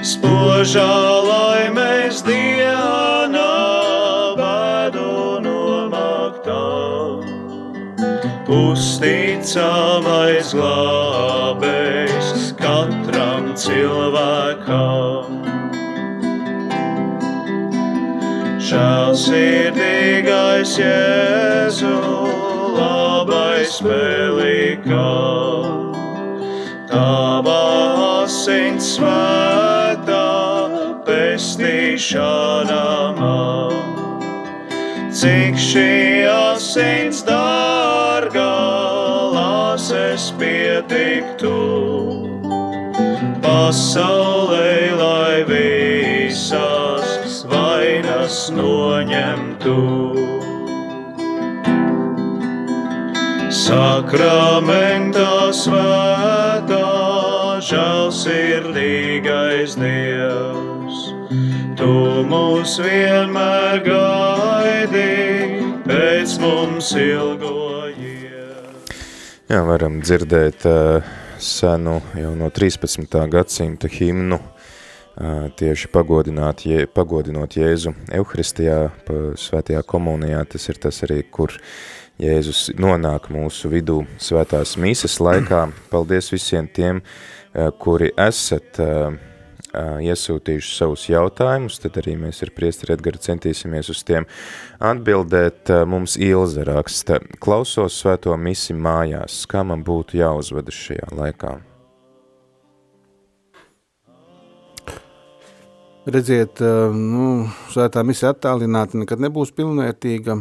Spožā laimēs dienā vedu nomaktā. Uzticamais glābējs katram cilvēkam. Žēlsirdīgais Jēzu, labais pelīkā, tava asins svētā pestīšana man. Cik šī asins dārgā, lāses pietiktu, pasaulē, lai visās vainas noņemtu. Sakramentā svētā, žēlsirdīgais Dievs, Tu mūs vienmēr gaidi, pēc mums ilgojies. Jā, varam dzirdēt uh, senu jau no 13. gadsimta himnu, tieši pagodināt, je, pagodinot Jēzu Euharistijā, pa svētajā komunijā, tas ir tas arī, kur Jēzus nonāk mūsu vidū svētās mīsas laikā. Paldies visiem tiem, kuri esat uh, iesūtījuši savus jautājumus, tad arī mēs ar priesteri Edgaru centīsimies uz tiem atbildēt. Mums Ilze raksta, klausos svēto misi mājās, kā man būtu jāuzvedas šajā laikā? Redziet, nu, svētā misija attālināta nekad nebūs pilnvērtīga.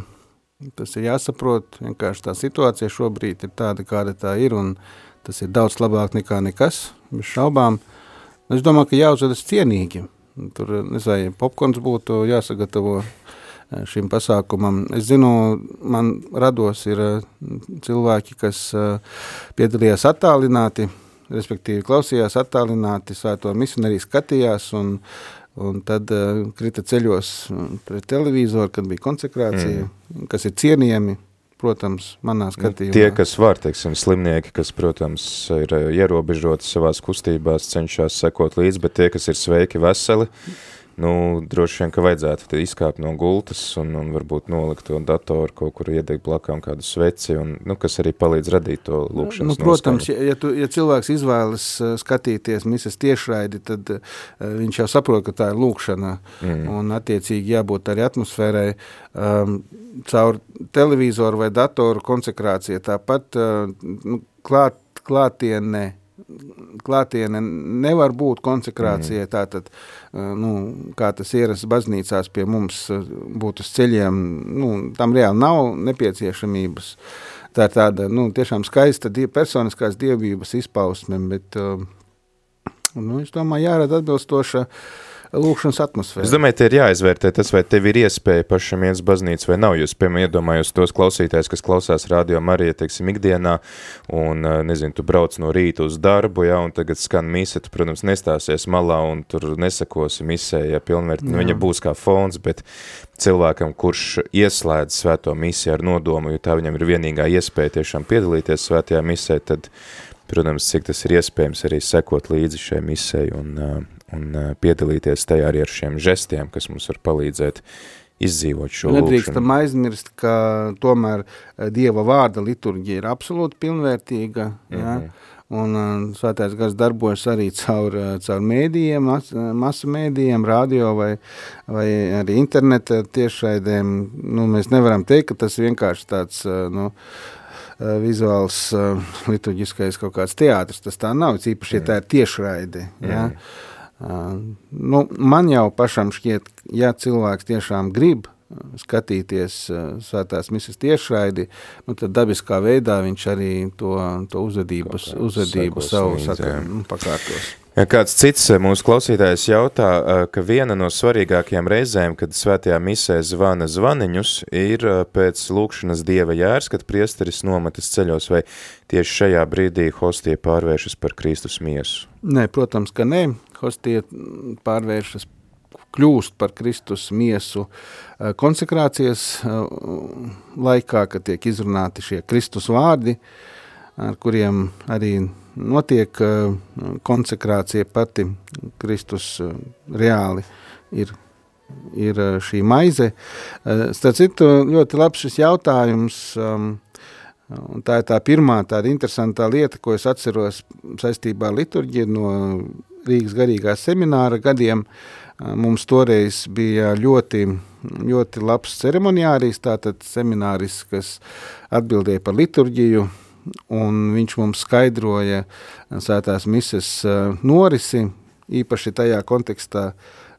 Tas ir jāsaprot, vienkārši tā situācija šobrīd ir tāda, kāda tā ir, un tas ir daudz labāk nekā nekas, bez šaubām. Es domāju, ka jāuzvedas cienīgi. Tur, nezinu, popkorns būtu jāsagatavo šim pasākumam. Es zinu, man rados ir cilvēki, kas piedalījās attālināti, respektīvi klausījās attālināti, svēto misiju arī skatījās, un, un tad krita ceļos pret televizoru, kad bija konsekrācija, mm. kas ir cienījami, protams, manā skatījumā. Tie, kas var, teiksim, slimnieki, kas, protams, ir ierobežoti savās kustībās, cenšas sekot līdzi, bet tie, kas ir sveiki, veseli, nu, droši vien, ka vajadzētu izkāpt no gultas un, un varbūt nolikt to datoru kaut kur iedegt blakām kādu sveci, un, nu, kas arī palīdz radīt to lūkšanas nu, protams, ja, ja, tu, ja cilvēks izvēlas skatīties misas tiešraidi, tad uh, viņš jau saprot, ka tā ir lūkšana, mm. un attiecīgi jābūt arī atmosfērai um, caur televizoru vai datoru konsekrācija. Tāpat uh, nu, klāt, klātiene klātiene nevar būt konsekrācijai, mm. tātad, nu, kā tas ierasts baznīcās pie mums būt uz ceļiem, nu, tam reāli nav nepieciešamības. tā ir tāda, nu, tiešām skaista die, personiskās dievības izpausme, bet, nu, es domāju, jārada atbilstoša uh, lūkšanas atmosfēru. Es domāju, te ir jāizvērtē tas, vai tev ir iespēja pašam iet uz baznīcu vai nav. Jūs, piemēram, iedomājos tos klausītājs, kas klausās radio Marija, teiksim, ikdienā, un, nezinu, tu brauc no rīta uz darbu, ja, un tagad skan mise, tu, protams, nestāsies malā un tur nesakosi misē, ja pilnvērt, nu, viņa būs kā fons, bet cilvēkam, kurš ieslēdz svēto misiju ar nodomu, jo tā viņam ir vienīgā iespēja tiešām piedalīties svētajā misē, tad, protams, cik tas ir iespējams arī sekot līdzi šai misē un, un piedalīties tajā arī ar šiem žestiem, kas mums var palīdzēt izdzīvot šo Nedrīkstam lūkšanu. aizmirst, ka tomēr Dieva vārda liturģija ir absolūti pilnvērtīga, mm -hmm. ja? un uh, svētais gars darbojas arī caur, caur mēdījiem, mas, masu mēdījiem, radio vai, vai arī interneta tiešraidēm. Nu, mēs nevaram teikt, ka tas vienkārši tāds, uh, nu, vizuāls, liturģiskais kaut kāds teātris, tas tā nav, īpaši, ja tā ir tiešraide, ja? Mm. Nu, man jau pašam šķiet, ja cilvēks tiešām grib skatīties svētās misijas tiešraidi, nu, tad dabiskā veidā viņš arī to, to uzvedības, uzvedību savu saka, nu, pakārtos. Kāds cits mūsu klausītājs jautā, ka viena no svarīgākajām reizēm, kad svētajā misē zvana zvaniņus, ir pēc lūkšanas dieva jērs, kad priesteris nometas ceļos, vai tieši šajā brīdī hostie pārvēršas par Kristus miesu? Nē, protams, ka nē. Hostie pārvēršas kļūst par Kristus miesu konsekrācijas laikā, kad tiek izrunāti šie Kristus vārdi, ar kuriem arī notiek eh, konsekrācija pati, Kristus eh, reāli ir, ir eh, šī maize. Starp citu, ļoti labs šis jautājums, um, un tā ir tā pirmā tāda interesantā lieta, ko es atceros saistībā ar liturģiju no Rīgas garīgā semināra gadiem. Mums toreiz bija ļoti, ļoti labs ceremoniārijs, tātad semināris, kas atbildēja par liturģiju, un viņš mums skaidroja svētās mises norisi, īpaši tajā kontekstā,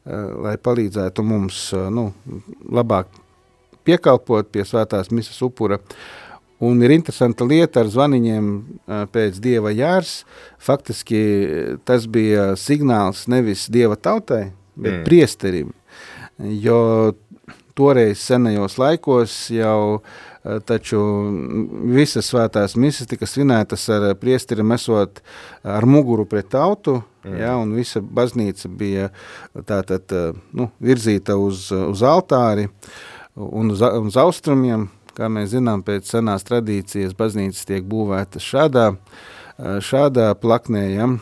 lai palīdzētu mums nu, labāk piekalpot pie svētās mises upura. Un ir interesanta lieta ar zvaniņiem pēc dieva jārs. Faktiski tas bija signāls nevis dieva tautai, bet mm. priesterim. Jo toreiz senajos laikos jau uh, Eh, taču visas svētās misas tika svinētas ar priesteri mesot ar muguru pret tautu, mm. ja, un visa baznīca bija tātad, eh, nu, virzīta uz, uz altāri un uz, uz austrumiem, kā mēs zinām, pēc senās tradīcijas baznīcas tiek būvētas šādā, eh, šādā plaknē, ja,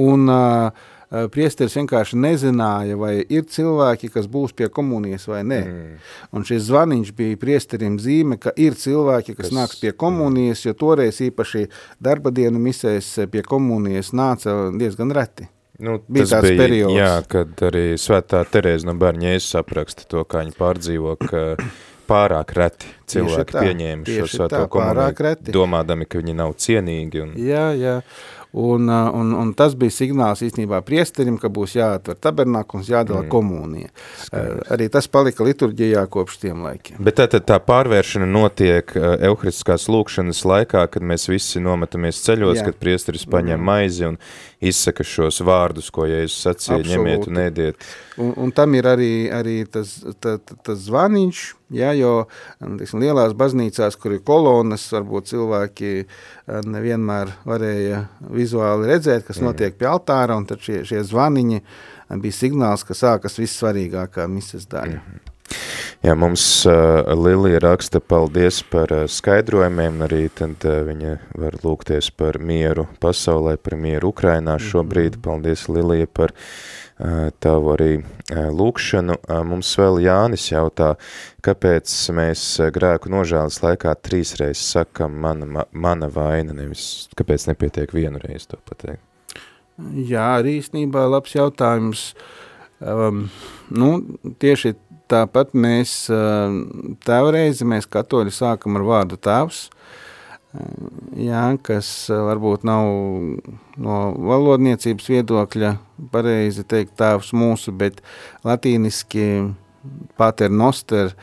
un uh, Eh, priesteris vienkārši nezināja, vai ir cilvēki, kas būs pie komunijas vai nē. Mm. Un šis zvaniņš bija priesterim zīme, ka ir cilvēki, kas, kas nāks pie komunijas, jo toreiz īpaši darba dienu misēs pie komunijas nāca diezgan reti. Nu, bija tas bija, periods. jā, kad arī svētā Terēza no bērņa apraksta to, kā viņi pārdzīvo, ka [clears throat] pārāk reti cilvēki tā, pieņēma šo svēto komuniju, domādami, ka viņi nav cienīgi. Un... Jā, jā. Uh, un, un tas bija signāls īstenībā priesterim, ka būs jāatver tabernākums, jādala mm. komunija. Skaidrs. Uh, arī tas palika liturģijā kopš tiem laikiem. Bet tā, tā, tā pārvēršana notiek uh, euharistiskās lūkšanas laikā, kad mēs visi nometamies ceļos, Jā. kad priesteris paņem mm. maizi un izsaka šos vārdus, ko Jēzus sacīja, Absolūti. ņemiet un ēdiet. Un, un tam ir arī, arī tas, tā, tas zvaniņš, ja, jo tiksim, lielās baznīcās, kur ir kolonas, varbūt cilvēki eh, nevienmēr varēja vizuāli redzēt, kas mm. notiek pie altāra, un tad šie, šie zvaniņi bija signāls, ka sākas vissvarīgākā misas daļa. Mm -hmm. Jā, mums uh, Lilija raksta paldies par uh, skaidrojumiem, arī tad uh, viņa var lūgties par mieru pasaulē, par mieru Ukrainā šobrīd. Mhm. Paldies, Lilija, par uh, tavu arī uh, lūkšanu. Uh, mums vēl Jānis jautā, kāpēc mēs grēku nožēlas laikā trīsreiz sakam mana, ma, mana vaina, nevis kāpēc nepietiek vienu reizi to pateikt? Jā, arī īstenībā labs jautājums. Um, nu, tieši Tāpat mēs tēvreizi, mēs katoļi sākam ar vārdu tēvs, jā, kas varbūt nav no valodniecības viedokļa pareizi teikt tēvs mūsu, bet latīniski pater noster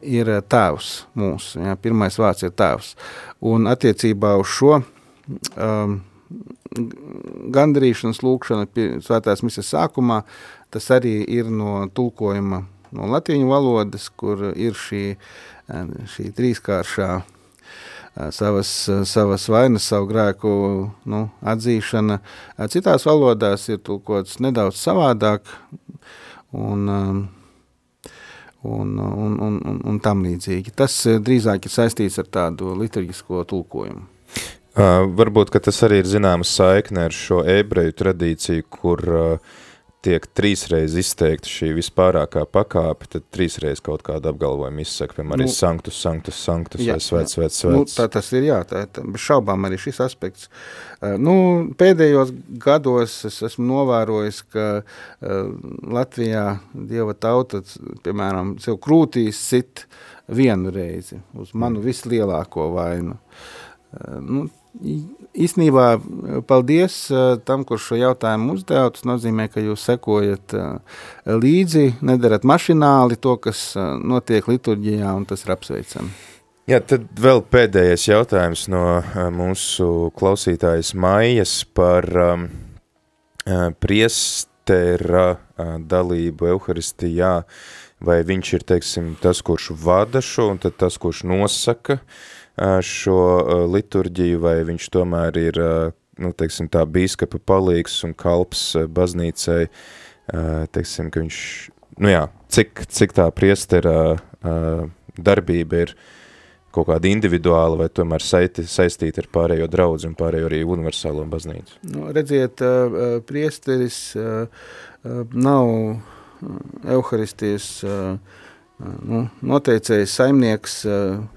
ir tēvs mūsu. Ja, pirmais vārds ir tēvs. Un attiecībā uz šo um, gandarīšanas lūkšanu svētās misijas sākumā, tas arī ir no tulkojuma no latīņu valodas, kur ir šī, šī trīskāršā savas, savas vainas, savu grēku nu, atzīšana. Citās valodās ir tulkots nedaudz savādāk, un, un, un, un, un, un tam līdzīgi. Tas drīzāk ir saistīts ar tādu liturģisko tulkojumu. Uh, varbūt tas arī ir zināms saikne ar šo ebreju tradīciju, kur uh, tiek trīsreiz izteikta šī vispārākā pakāpe, tad trīsreiz kaut kādu apgalvojumu izsaka, piemēram, nu, sanktus, sanktus, sanktus, jā, vai svēts, svēts, svēts. Nu, tā tas ir, jā, tā, tā, šaubām arī šis aspekts. Uh, nu, pēdējos gados es esmu novērojis, ka uh, Latvijā Dieva tauta, piemēram, sev krūtīs sit vienu reizi uz manu vislielāko vainu. Uh, nu, Īsnībā paldies eh, tam, kurš šo jautājumu uzdeva. Tas nozīmē, ka jūs sekojat eh, līdzi, nedarat mašināli to, kas eh, notiek liturģijā, un tas ir apsveicami. Jā, tad vēl pēdējais jautājums no mūsu klausītājas Maijas par um, priestera dalību Euharistijā, vai viņš ir, teiksim, tas, kurš vada šo, un tad tas, kurš nosaka uh, šo liturģiju, vai viņš tomēr ir, nu, teiksim, tā bīskapa palīgs un kalps baznīcai, teiksim, ka viņš, nu jā, cik, cik tā priestera darbība ir kaut kāda individuāla vai tomēr saiti, saistīta ar pārējo draudzi un pārējo arī universālo baznīcu? Nu, redziet, priesteris nav Euharistijas nu, noteicējs saimnieks,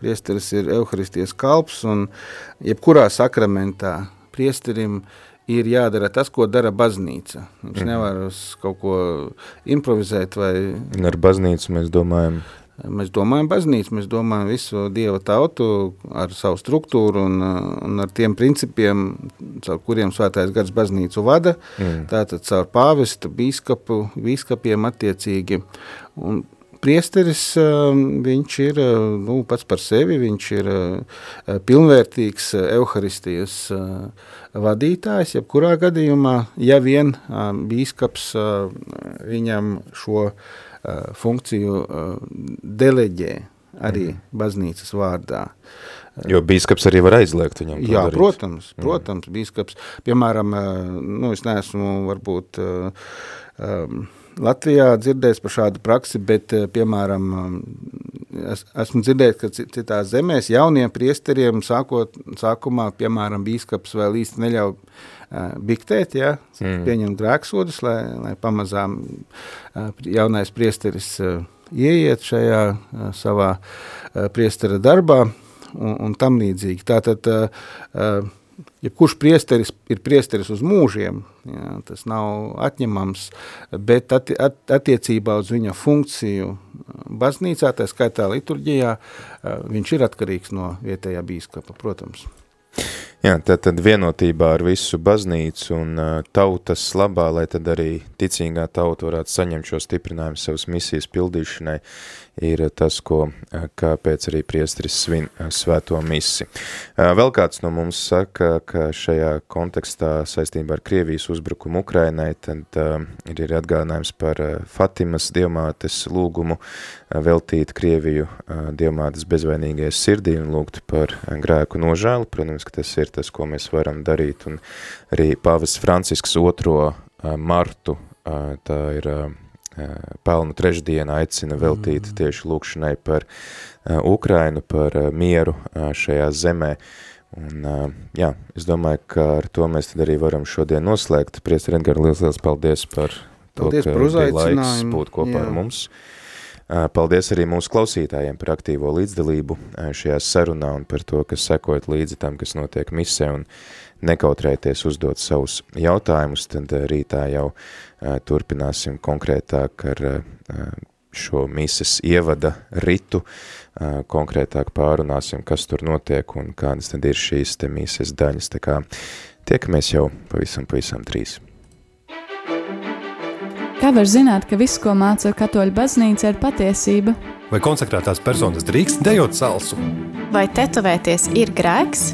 priesteris ir Euharistijas kalps, un jebkurā sakramentā priesterim ir jādara tas, ko dara baznīca. Viņš mm. nevar uz kaut ko improvizēt vai... Un ar baznīcu mēs domājam... Mēs domājam baznīcu, mēs domājam visu Dieva tautu ar savu struktūru un, un ar tiem principiem, caur kuriem svētais gads baznīcu vada, mm. tātad caur pāvestu, bīskapu, bīskapiem attiecīgi. Un priesteris, um, viņš ir uh, nu, pats par sevi, viņš ir uh, pilnvērtīgs uh, Euharistijas vadītājs, jebkurā gadījumā, ja vien um, bīskaps viņam šo funkciju deleģē arī mm. baznīcas vārdā. Jo bīskaps arī var aizliegt viņam Jā, darīt. protams, mhm. protams, bīskaps, piemēram, nu, es neesmu varbūt um, Latvijā dzirdējis par šādu praksi, bet, eh, piemēram, um, es, esmu dzirdējis, ka citās zemēs jauniem priesteriem sākot, sākumā, piemēram, bīskaps vēl īsti neļauj uh, biktēt, ja, mm. pieņemt grēksodus, lai, lai pamazām uh, jaunais priesteris ieiet šajā savā priestera darbā un, un tam līdzīgi. Tātad, uh, uh, jebkurš priesteris ir priesteris uz mūžiem, jā, tas nav atņemams, bet atti, at, attiecībā uz viņa funkciju baznīcā, tā skaitā liturģijā, viņš ir atkarīgs no vietējā bīskapa, protams. Jā, tad, tad vienotībā ar visu baznīcu un uh, tautas labā, lai tad arī ticīgā tauta varētu saņemt šo stiprinājumu savas misijas pildīšanai, ir tas, ko, kāpēc arī priestris svin svēto misi. Vēl kāds no mums saka, ka šajā kontekstā saistībā ar Krievijas uzbrukumu Ukrainai, tad ir arī atgādinājums par Fatimas dievmātes lūgumu veltīt Krieviju dievmātes bezvainīgajai sirdī un lūgt par grēku nožēlu. Protams, ka tas ir tas, ko mēs varam darīt. Un arī Pāvis Francisks 2. martu, tā ir pelnu trešdiena, aicina veltīt mm. tieši lūkšanai par Ukrainu, par mieru šajā zemē. Un, jā, es domāju, ka ar to mēs tad arī varam šodien noslēgt. Priester Edgar, liels, liels paldies par paldies to, ka bija laiks būt kopā jā. ar mums. Paldies arī mūsu klausītājiem par aktīvo līdzdalību šajā sarunā un par to, ka sekojat līdzi tam, kas notiek misē un nekautrēties uzdot savus jautājumus, tad rītā jau turpināsim konkrētāk ar šo mises ievada ritu, konkrētāk pārunāsim, kas tur notiek un kādas tad ir šīs te mises daļas. Tā kā tiekamies jau pavisam, pavisam trīs. Kā var zināt, ka viss, ko māca katoļu baznīca, ir patiesība? Vai konsekrētās personas drīkst dejot salsu? Vai tetovēties ir grēks?